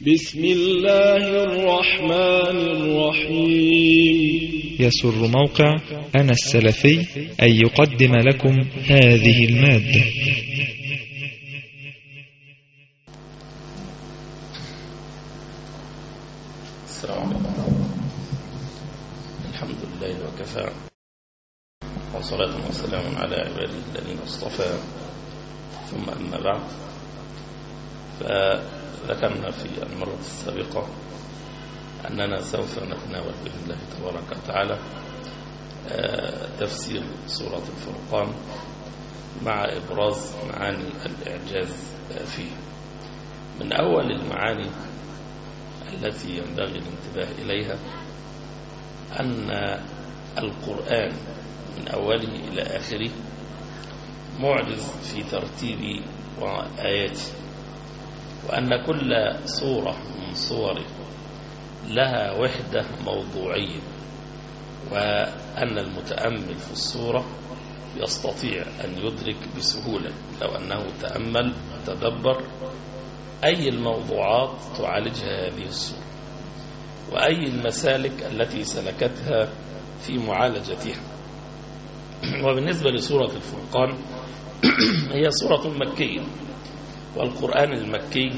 بسم الله الرحمن الرحيم. يسر موقع أنا السلفي أن يقدم لكم هذه المادة. السلام عليكم. الحمد لله وكفى. وصلاة وسلام على عباده الذين اصطفى ثم أما بعد. فذكرنا في المرة السابقة أننا سوف نتناول بإذن الله تبارك وتعالى تفسير سورة الفرقان مع إبراز معاني الإعجاز فيه. من أول المعاني التي ينبغي الانتباه إليها أن القرآن من أوله إلى آخره معجز في ترتيب آياته وأن كل صورة من صوره لها وحدة موضوعية وأن المتأمل في الصورة يستطيع أن يدرك بسهولة لو أنه تأمل وتدبر أي الموضوعات تعالجها هذه الصورة وأي المسالك التي سلكتها في معالجتها. وبالنسبة لسورة الفرقان هي سورة مكية. والقرآن المكي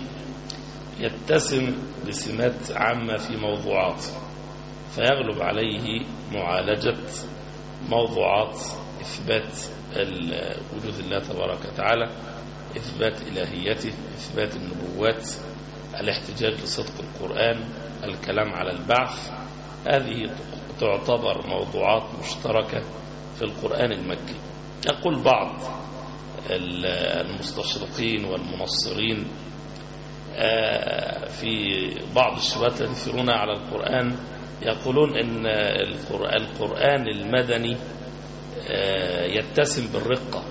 يتسم بسمات عامة في موضوعات فيغلب عليه معالجة موضوعات إثبات وجود الله تبارك وتعالى إثبات إلهيته إثبات النبوات الاحتجاج لصدق القرآن الكلام على البعث. هذه تعتبر موضوعات مشتركة في القرآن المكي. يقول بعض المستشرقين والمنصرين في بعض الشبهات يثيرون على القرآن يقولون إن القرآن المدني يتسم بالرقة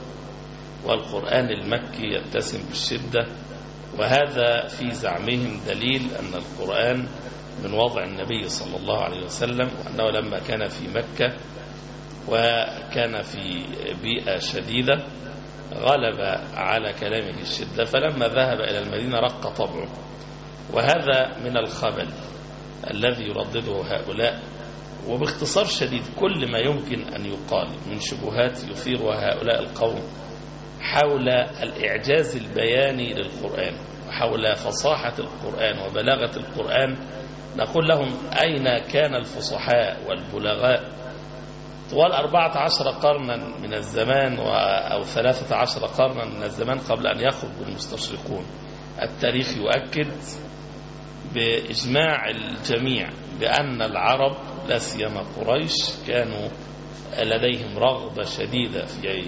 والقرآن المكي يتسم بالشدة وهذا في زعمهم دليل أن القرآن من وضع النبي صلى الله عليه وسلم وأنه لما كان في مكة وكان في بيئة شديدة غلب على كلامه الشدة فلما ذهب إلى المدينة رق طبعه. وهذا من الخبل الذي يردده هؤلاء. وباختصار شديد كل ما يمكن أن يقال من شبهات يثيرها هؤلاء القوم حول الإعجاز البياني للقرآن وحول فصاحة القرآن وبلاغة القرآن. نقول لهم أين كان الفصحاء والبلغاء؟ طوال أربعة عشر قرنا من الزمان أو ثلاثة عشر قرنا من الزمان قبل أن يخرج المستشرقون. التاريخ يؤكد بإجماع الجميع بأن العرب لا سيما قريش كانوا لديهم رغبة شديدة في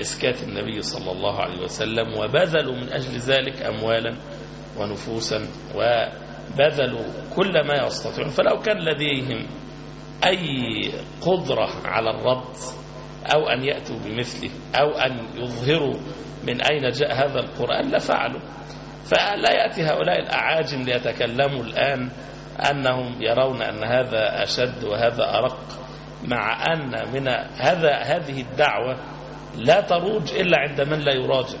إسكات النبي صلى الله عليه وسلم وبذلوا من أجل ذلك أموالا ونفوسا وبذلوا كل ما يستطيعون. فلو كان لديهم أي قدرة على الرد أو أن يأتوا بمثله أو أن يظهروا من أين جاء هذا القرآن لفعلوا. فلا يأتي هؤلاء الأعاجم ليتكلموا الآن أنهم يرون أن هذا أشد وهذا أرق مع أن من هذا هذه الدعوة لا تروج إلا عند من لا يراجع.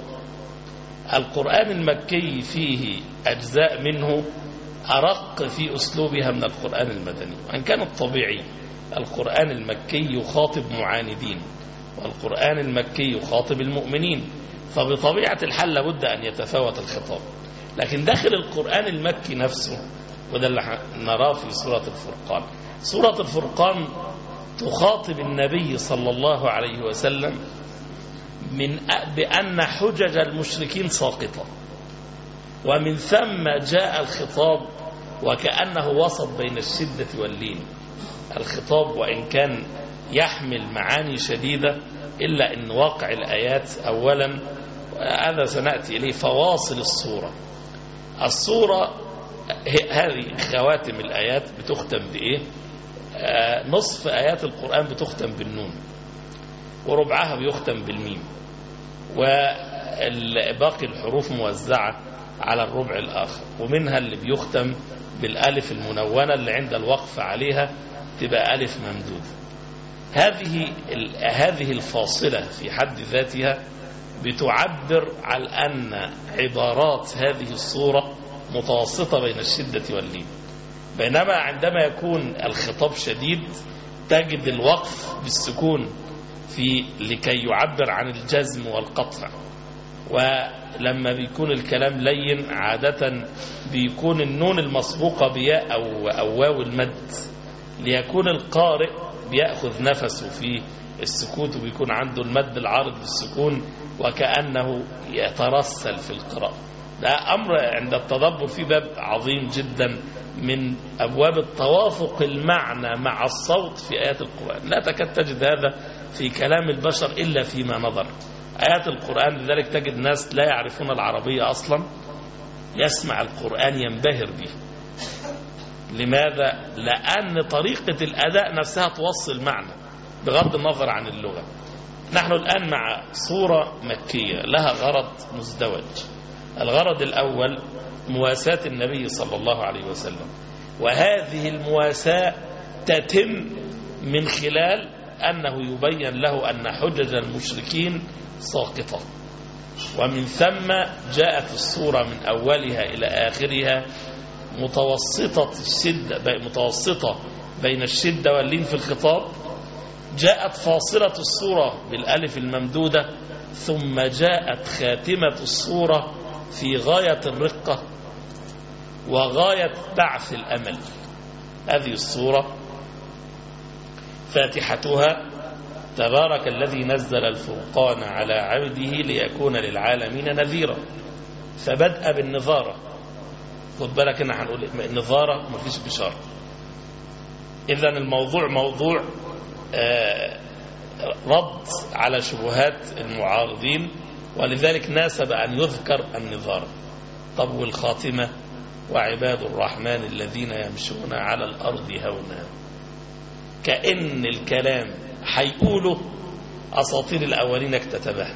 القرآن المكي فيه أجزاء منه أرق في أسلوبها من القرآن المدني وأن كان الطبيعي القرآن المكي يخاطب معاندين والقرآن المكي يخاطب المؤمنين فبطبيعة الحال لابد أن يتفاوت الخطاب. لكن داخل القرآن المكي نفسه وده اللي نراه في سورة الفرقان. سورة الفرقان تخاطب النبي صلى الله عليه وسلم من بأن حجج المشركين ساقطة ومن ثم جاء الخطاب وكأنه وسط بين الشدة واللين. الخطاب وإن كان يحمل معاني شديدة إلا أن واقع الآيات أولا هذا سنأتي إليه فواصل الصورة. الصورة هذه خواتم الآيات بتختم بإيه؟ نصف آيات القرآن بتختم بالنون. وربعها بيختم بالميم. وباقي الحروف موزعة على الربع الآخر. ومنها اللي بيختم بالألف المنونة اللي عند الوقف عليها تبقى ألف ممدود هذه هذه الفاصلة في حد ذاتها بتعبر عن أن عبارات هذه الصورة متوسطة بين الشدة واللين. بينما عندما يكون الخطاب شديد تجد الوقف بالسكون في لكي يعبر عن الجزم والقطع. ولما بيكون الكلام لين عادة بيكون النون المسبوقة بياء أو, أو واو المد. ليكون القارئ بيأخذ نفسه في السكوت وبيكون عنده المد العارض بالسكون وكأنه يترسل في القراءة. ده أمر عند التدبر في باب عظيم جدا من أبواب التوافق المعنى مع الصوت في آيات القرآن. لا تكاد تجد هذا في كلام البشر إلا فيما نظر. آيات القرآن لذلك تجد ناس لا يعرفون العربية أصلا يسمع القرآن ينبهر به لماذا؟ لأن طريقة الأداء نفسها توصل معنى بغض النظر عن اللغة. نحن الآن مع صورة مكية لها غرض مزدوج. الغرض الأول مواساة النبي صلى الله عليه وسلم وهذه المواساة تتم من خلال أنه يبين له أن حجج المشركين ساقطة. ومن ثم جاءت الصورة من أولها إلى آخرها متوسطة الشدة متوسطة بين الشدة واللين في الخطاب. جاءت فاصلة الصورة بالألف الممدودة ثم جاءت خاتمة الصورة في غاية الرقة وغاية بعث الأمل. هذه الصورة فاتحتها تبارك الذي نزل الفرقان على عبده ليكون للعالمين نذيرا. فبدأ بالنظارة. خد بالك إن هنقول النظارة مفيش بشارة. إذا الموضوع موضوع آه رد على شبهات المعارضين ولذلك ناسب أن يذكر النظارة. طب والخاتمة؟ وعباد الرحمن الذين يمشون على الأرض هونا. كأن الكلام هيقوله أساطير الأولين اكتتبها.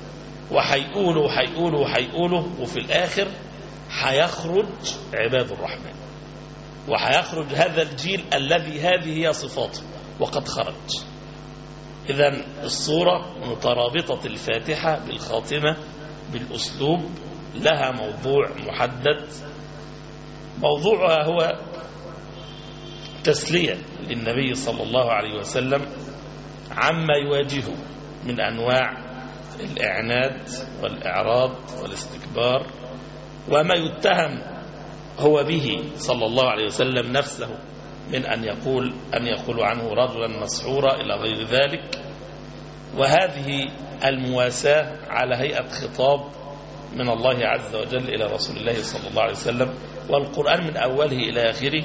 وهيقولوا وهيقولوا وهيقولوا وفي الآخر هيخرج عباد الرحمن. وهيخرج هذا الجيل الذي هذه هي صفاته وقد خرج. إذا الصورة مترابطة الفاتحة بالخاتمة بالأسلوب لها موضوع محدد. موضوعها هو تسلية للنبي صلى الله عليه وسلم عما يواجهه من أنواع الإعناد والإعراض والاستكبار وما يتهم هو به صلى الله عليه وسلم نفسه من أن يقول أن يقول عنه رجلا مسحورا إلى غير ذلك. وهذه المواساة على هيئة خطاب من الله عز وجل إلى رسول الله صلى الله عليه وسلم. والقرآن من أوله إلى آخره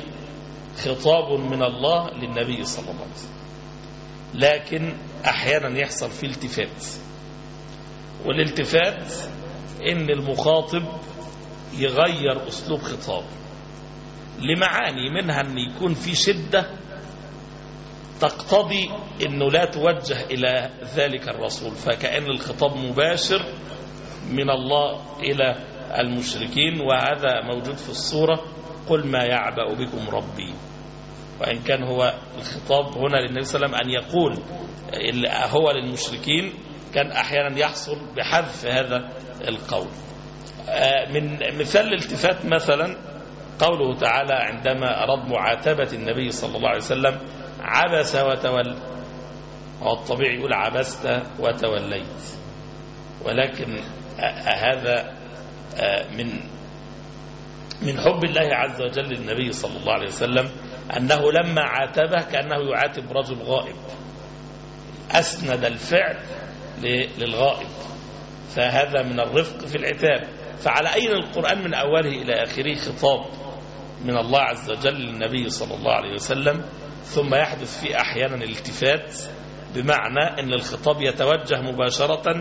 خطاب من الله للنبي صلى الله عليه وسلم. لكن أحيانا يحصل فيه التفات. والالتفات إن المخاطب يغير أسلوب خطاب لمعاني منها أن يكون في شدة تقتضي أنه لا توجه إلى ذلك الرسول. فكأن الخطاب مباشر من الله إلى المشركين وهذا موجود في الصورة قل ما يعبأ بكم ربي. وإن كان هو الخطاب هنا للنبي صلى الله عليه وسلم أن يقول هو للمشركين كان أحيانا يحصل بحذف هذا القول. من مثال الالتفات مثلا قوله تعالى عندما أراد معاتبة النبي صلى الله عليه وسلم عبس وتولى هو الطبيعي يقول عبست وتوليت. ولكن هذا من من حب الله عز وجل للنبي صلى الله عليه وسلم أنه لما عاتبه كأنه يعاتب رجل غائب. أسند الفعل للغائب. فهذا من الرفق في العتاب. فعلى أين القرآن من أوله إلى آخره خطاب من الله عز وجل للنبي صلى الله عليه وسلم؟ ثم يحدث فيه أحيانا الالتفات بمعنى أن الخطاب يتوجه مباشرة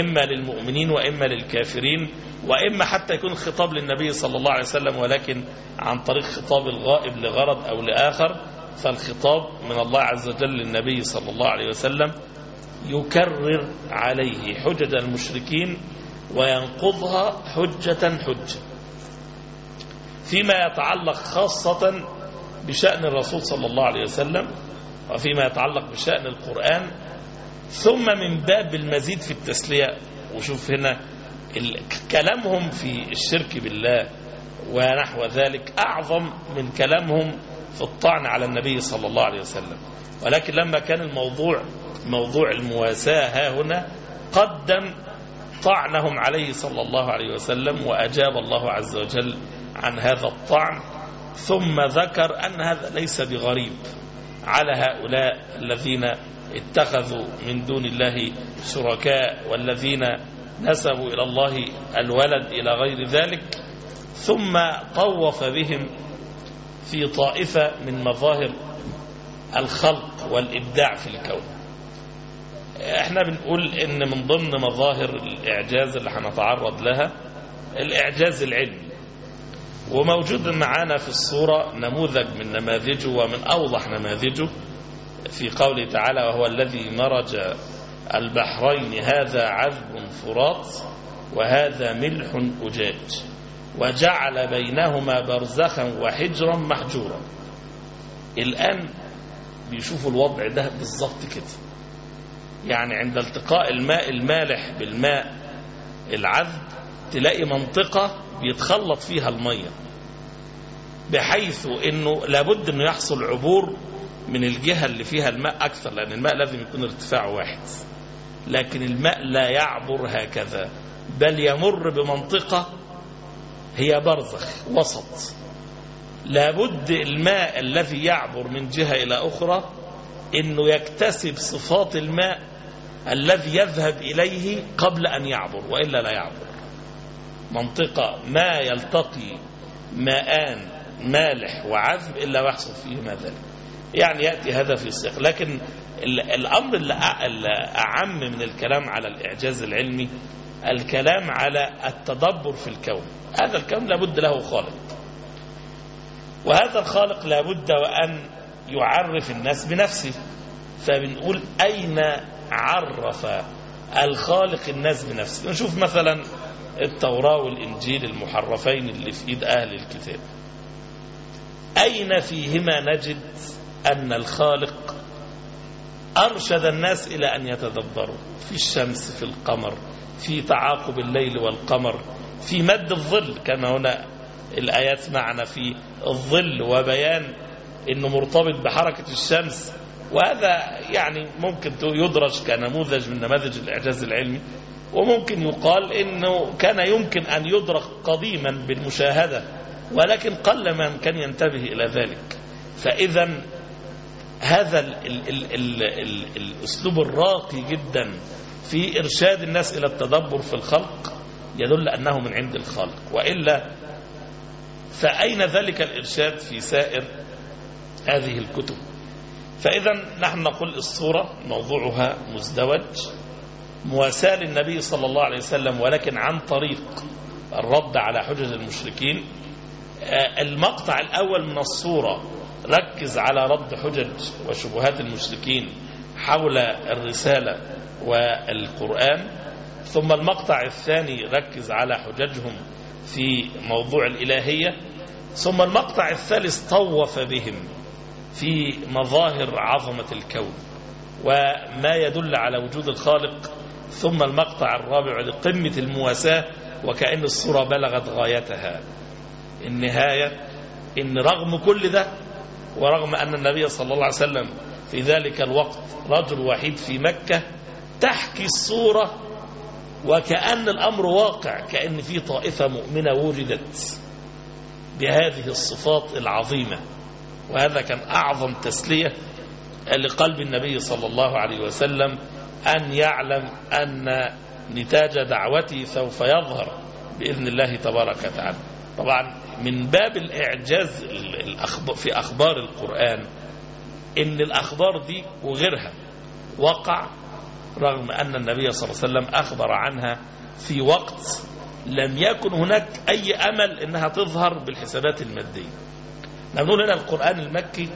إما للمؤمنين وإما للكافرين وإما حتى يكون الخطاب للنبي صلى الله عليه وسلم ولكن عن طريق خطاب الغائب لغرض أو لآخر فالخطاب من الله عز وجل للنبي صلى الله عليه وسلم يكرر عليه حجج المشركين وينقضها حجة حجة فيما يتعلق خاصة بشأن الرسول صلى الله عليه وسلم وفيما يتعلق بشأن القرآن ثم من باب المزيد في التسلية. وشوف هنا كلامهم في الشرك بالله ونحو ذلك أعظم من كلامهم في الطعن على النبي صلى الله عليه وسلم. ولكن لما كان الموضوع موضوع المواساة ها هنا قدم طعنهم عليه صلى الله عليه وسلم وأجاب الله عز وجل عن هذا الطعن ثم ذكر أن هذا ليس بغريب على هؤلاء الذين اتخذوا من دون الله شركاء والذين نسبوا إلى الله الولد إلى غير ذلك ثم طوف بهم في طائفة من مظاهر الخلق والإبداع في الكون. إحنا بنقول إن من ضمن مظاهر الإعجاز اللي هنتعرض لها الإعجاز العلمي. وموجود معانا في الصورة نموذج من نماذجه ومن أوضح نماذجه في قوله تعالى وهو الذي مرج البحرين هذا عذب فرات وهذا ملح أجاج. وجعل بينهما برزخا وحجرا محجورا. الآن بيشوفوا الوضع ده بالظبط كده. يعني عند التقاء الماء المالح بالماء العذب تلاقي منطقة بيتخلط فيها المية. بحيث إنه لابد إنه يحصل عبور من الجهة اللي فيها الماء أكثر لأن الماء لازم يكون ارتفاعه واحد. لكن الماء لا يعبر هكذا بل يمر بمنطقة هي برزخ وسط. لابد الماء الذي يعبر من جهة إلى أخرى أنه يكتسب صفات الماء الذي يذهب إليه قبل أن يعبر وإلا لا يعبر. منطقة ما يلتقي ماءان مالح وعذب إلا ويحصل فيه ما ذلك. يعني يأتي هذا في السياق لكن الأمر اللي أعم من الكلام على الإعجاز العلمي الكلام على التدبر في الكون. هذا الكون لابد له خالق. وهذا الخالق لابد وأن يعرف الناس بنفسه. فبنقول أين عرف الخالق الناس بنفسه؟ نشوف مثلا التوراة والإنجيل المحرفين اللي في إيد أهل الكتاب. أين فيهما نجد أن الخالق أرشد الناس إلى أن يتدبروا. في الشمس في القمر في تعاقب الليل والقمر في مد الظل. كما هنا الآيات معنا في الظل وبيان أنه مرتبط بحركة الشمس. وهذا يعني ممكن يدرج كنموذج من نماذج الإعجاز العلمي. وممكن يقال أنه كان يمكن أن يدرك قديما بالمشاهدة ولكن قل من كان ينتبه إلى ذلك. فإذا هذا ال ال ال ال ال الأسلوب الراقي جدا في إرشاد الناس إلى التدبر في الخلق يدل أنه من عند الخالق. وإلا فأين ذلك الإرشاد في سائر هذه الكتب؟ فإذا نحن نقول الصورة موضوعها مزدوج مواساة للنبي صلى الله عليه وسلم ولكن عن طريق الرد على حجج المشركين. المقطع الأول من الصورة ركز على رد حجج وشبهات المشركين حول الرسالة والقرآن. ثم المقطع الثاني ركز على حججهم في موضوع الإلهية. ثم المقطع الثالث طوف بهم في مظاهر عظمة الكون وما يدل على وجود الخالق. ثم المقطع الرابع لقمة المواساة وكأن الصورة بلغت غايتها. النهاية إن رغم كل ده ورغم أن النبي صلى الله عليه وسلم في ذلك الوقت رجل وحيد في مكة تحكي الصورة وكأن الأمر واقع كأن في طائفة مؤمنة وجدت بهذه الصفات العظيمة. وهذا كان أعظم تسلية لقلب النبي صلى الله عليه وسلم أن يعلم أن نتاج دعوته سوف يظهر بإذن الله تبارك وتعالى. طبعا من باب الإعجاز في أخبار القرآن إن الأخبار دي وغيرها وقع رغم أن النبي صلى الله عليه وسلم أخبر عنها في وقت لم يكن هناك أي أمل أنها تظهر بالحسابات المادية. نقول هنا القرآن المكي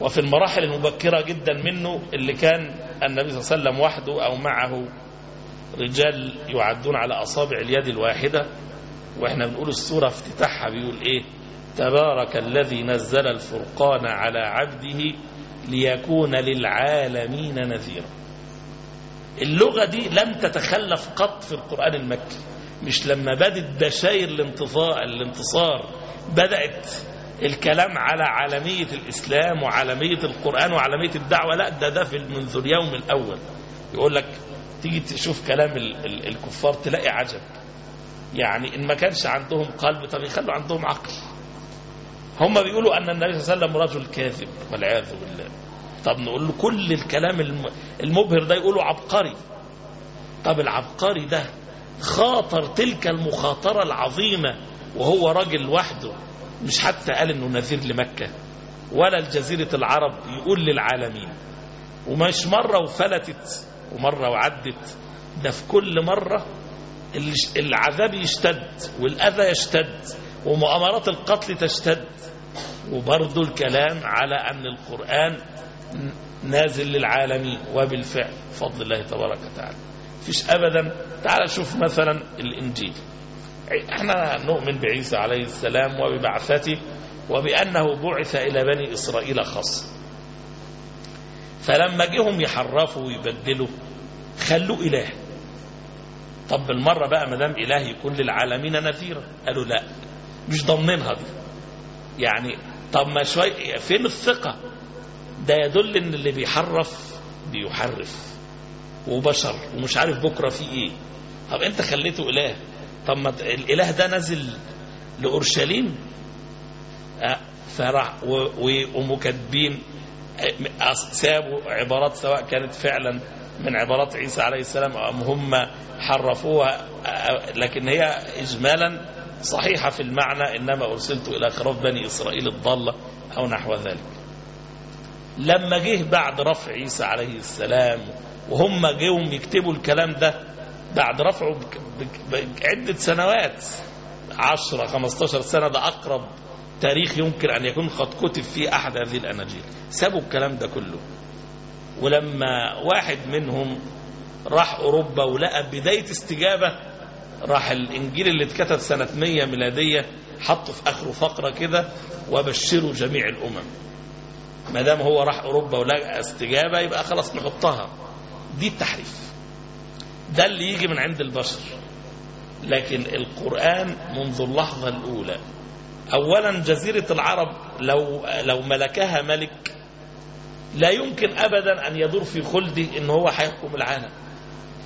وفي المراحل المبكرة جدا منه اللي كان النبي صلى الله عليه وسلم وحده أو معه رجال يعدون على أصابع اليد الواحدة. وإحنا بنقول السورة افتتاحها بيقول إيه؟ تبارك الذي نزل الفرقان على عبده ليكون للعالمين نذيرا. اللغة دي لم تتخلف قط في القرآن المكي. مش لما بدت بشاير الانتصار بدأت الكلام على عالمية الإسلام وعالمية القرآن وعالمية الدعوة لا ده ده منذ اليوم الأول. يقول لك تيجي تشوف كلام ال ال الكفار تلاقي عجب. يعني إن ما كانش عندهم قلب طب يخلوا عندهم عقل. هم بيقولوا أن النبي صلى الله عليه وسلم رجل كاذب والعياذ بالله. طب نقول له كل الكلام الم- المبهر ده يقولوا عبقري. طب العبقري ده خاطر تلك المخاطرة العظيمة وهو راجل وحده. مش حتى قال إنه نذير لمكة ولا الجزيرة العرب يقول للعالمين. ومش مرة وفلتت ومرة وعدت. ده في كل مرة العذاب يشتد والأذى يشتد ومؤامرات القتل تشتد. وبرضه الكلام على أن القرآن نازل للعالمين وبالفعل بفضل الله تبارك وتعالى. فيش أبدا. تعال شوف مثلا الإنجيل. إحنا نؤمن بعيسى عليه السلام وببعثته وبأنه بعث إلى بني إسرائيل خاصة فلما جيهم يحرفوا ويبدلوا خلوه إله. طب بالمرة بقى ما دام إله يكون للعالمين نذيرا. قالوا لا مش ضامنينها دي. يعني طب ما شوي فين الثقة؟ ده يدل إن اللي بيحرف بيحرف وبشر ومش عارف بكرة في إيه. طب أنت خليته إله. طب ما الإله ده نزل لأورشليم؟ آه، فراح ومكاتبين آه، سابوا عبارات سواء كانت فعلا من عبارات عيسى عليه السلام أم هم حرفوها لكن هي إجمالا صحيحة في المعنى إنما أرسلت إلى خراف بني إسرائيل الضالة أو نحو ذلك. لما جه بعد رفع عيسى عليه السلام وهم جيهم يكتبوا الكلام ده بعد رفعه بعدة سنوات 10 15 سنة ده أقرب تاريخ يمكن أن يكون قد كتب فيه أحد هذه الأناجيل. سابوا الكلام ده كله. ولما واحد منهم راح أوروبا ولقى بداية استجابة راح الإنجيل اللي اتكتب سنة 100 ميلادية حطه في آخره فقرة كده وبشروا جميع الأمم. ما دام هو راح أوروبا ولقى استجابة يبقى خلاص نحطها. دي التحريف. ده اللي يجي من عند البشر. لكن القرآن منذ اللحظة الأولى أولا جزيرة العرب لو لو ملكها ملك لا يمكن أبدا أن يدور في خلده إن هو هيحكم العالم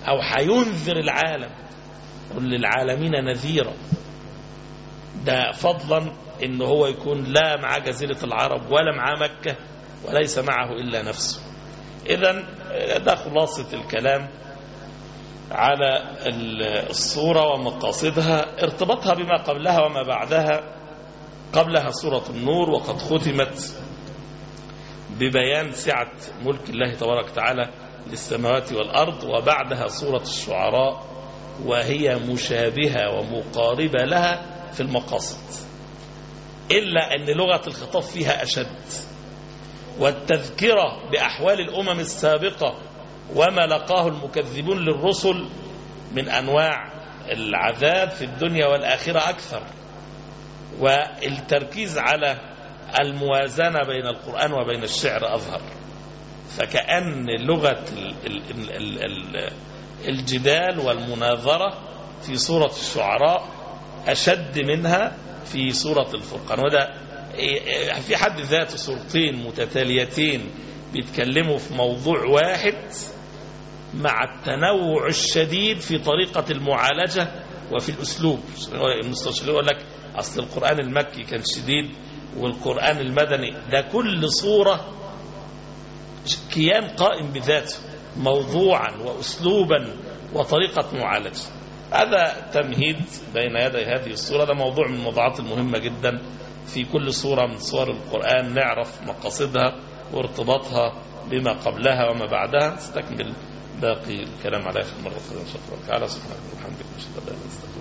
أو هينذر العالم. قل للعالمين نذيرا. ده فضلا إن هو يكون لا مع جزيرة العرب ولا مع مكة وليس معه إلا نفسه. إذا ده خلاصة الكلام على الصورة ومقاصدها ارتباطها بما قبلها وما بعدها. قبلها سورة النور وقد ختمت ببيان سعة ملك الله تبارك وتعالى للسماوات والأرض وبعدها سورة الشعراء وهي مشابهة ومقاربة لها في المقاصد. إلا أن لغة الخطاب فيها أشد والتذكرة بأحوال الأمم السابقة وما لقاه المكذبون للرسل من أنواع العذاب في الدنيا والآخرة أكثر. والتركيز على الموازنة بين القرآن وبين الشعر أظهر. فكأن لغة ال ال ال ال الجدال والمناظرة في سورة الشعراء أشد منها في سورة الفرقان. وده في حد ذاته سورتين متتاليتين بيتكلموا في موضوع واحد مع التنوع الشديد في طريقة المعالجة وفي الأسلوب. المستشرق يقول لك أصل القرآن المكي كان شديد. والقرآن المدني ده كل صورة كيان قائم بذاته موضوعا وأسلوبا وطريقة معالجة هذا تمهيد بين يدي هذه الصورة ده موضوع من الموضوعات المهمة جدا. في كل صورة من صور القرآن نعرف مقاصدها وارتباطها بما قبلها وما بعدها. نستكمل باقي الكلام عليها في المرة شاء الله تعالى سبحانك. وبحمدك نشهد أن لا إله إلا أنت